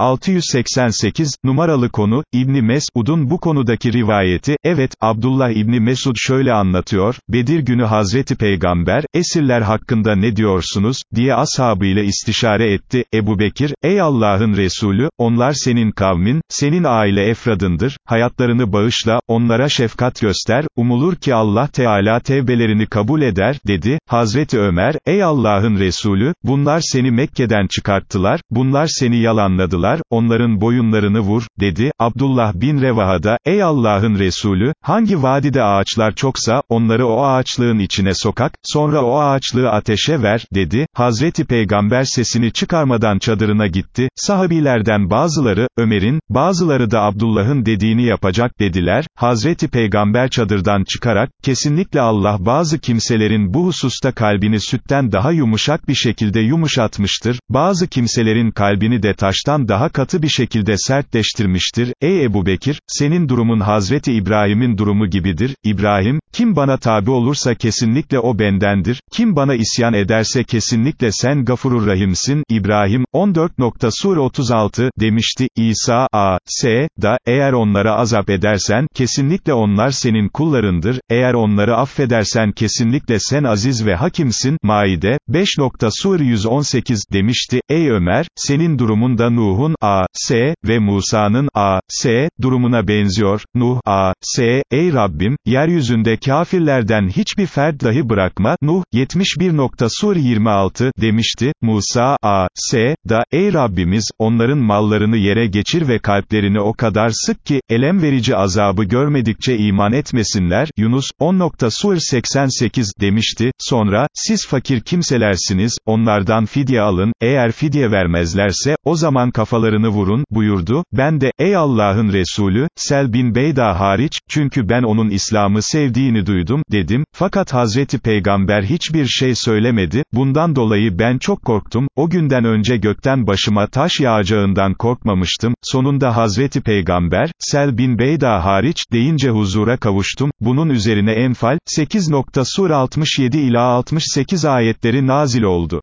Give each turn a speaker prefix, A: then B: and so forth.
A: 688, numaralı konu, İbni Mesud'un bu konudaki rivayeti, evet, Abdullah İbni Mesud şöyle anlatıyor, Bedir günü Hazreti Peygamber, esirler hakkında ne diyorsunuz, diye ashabıyla istişare etti, Ebu Bekir, ey Allah'ın Resulü, onlar senin kavmin, senin aile efradındır, hayatlarını bağışla, onlara şefkat göster, umulur ki Allah Teala tevbelerini kabul eder, dedi, Hazreti Ömer, ey Allah'ın Resulü, bunlar seni Mekke'den çıkarttılar, bunlar seni yalanladılar, onların boyunlarını vur, dedi, Abdullah bin Revaha'da, ey Allah'ın Resulü, hangi vadide ağaçlar çoksa, onları o ağaçlığın içine sokak, sonra o ağaçlığı ateşe ver, dedi, Hazreti Peygamber sesini çıkarmadan çadırına gitti, sahabilerden bazıları, Ömer'in, bazıları da Abdullah'ın dediğini yapacak dediler, Hazreti Peygamber çadırdan çıkarak, kesinlikle Allah bazı kimselerin bu hususta kalbini sütten daha yumuşak bir şekilde yumuşatmıştır, bazı kimselerin kalbini de taştan daha katı bir şekilde sertleştirmiştir, ey Ebu Bekir, senin durumun Hazreti İbrahim'in durumu gibidir, İbrahim, kim bana tabi olursa kesinlikle o bendendir, kim bana isyan ederse kesinlikle sen gafurur rahimsin, İbrahim, 14. Sur 36, demişti, İsa, a, s, da, eğer onlara azap edersen, kesinlikle onlar senin kullarındır, eğer onları affedersen kesinlikle sen aziz ve hakimsin, Maide, 5. Sur 118, demişti, ey Ömer, senin durumun da Nuh'un, a, s, ve Musa'nın, a, s, durumuna benziyor, Nuh, a, s, ey Rabbim, yeryüzünde kafirlerden hiçbir fert dahi bırakma, Nuh, 71. Sur 26, demişti, Musa, a, s, da, ey Rabbimiz, onların mallarını yere geçir ve kalplerini o kadar sık ki, elem verici azabı görmedikçe iman etmesinler, Yunus, 10. Sur 88, demişti, sonra, siz fakir kimselersiniz, onlardan fidye alın, eğer fidye vermezlerse, o zaman kafalarını vurun, buyurdu, ben de, ey Allah'ın Resulü, Sel bin Beyda hariç, çünkü ben onun İslam'ı sevdiğini duydum, dedim, fakat Hazreti Peygamber hiçbir şey söylemedi, bundan dolayı ben çok korktum, o günden önce gökten başıma taş yağacağından korkmamıştım, sonunda Hazreti Peygamber, Sel bin Beyda hariç, deyince huzura kavuştum, bunun üzerine Enfal, 8. Sur 67 ila 68 ayetleri nazil oldu.